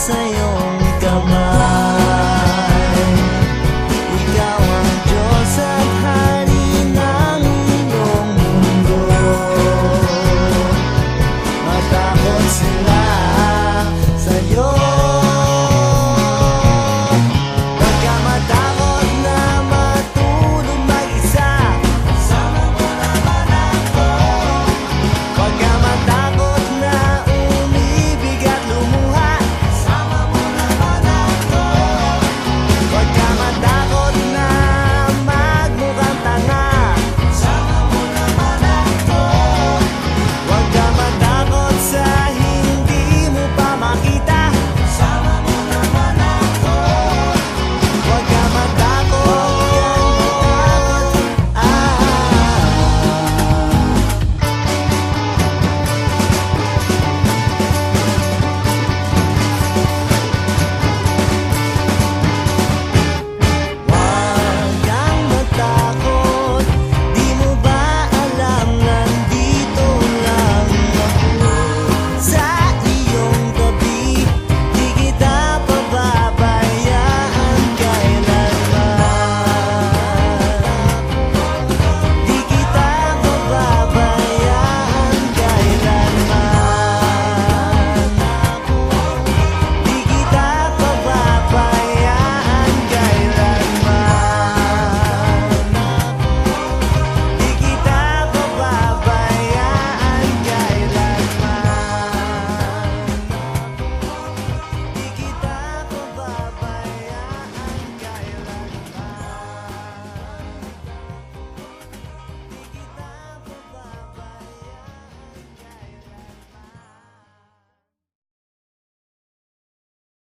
sa iyong kamay Ikaw ang Diyos Hari ng mundo. Matakot sila sa iyong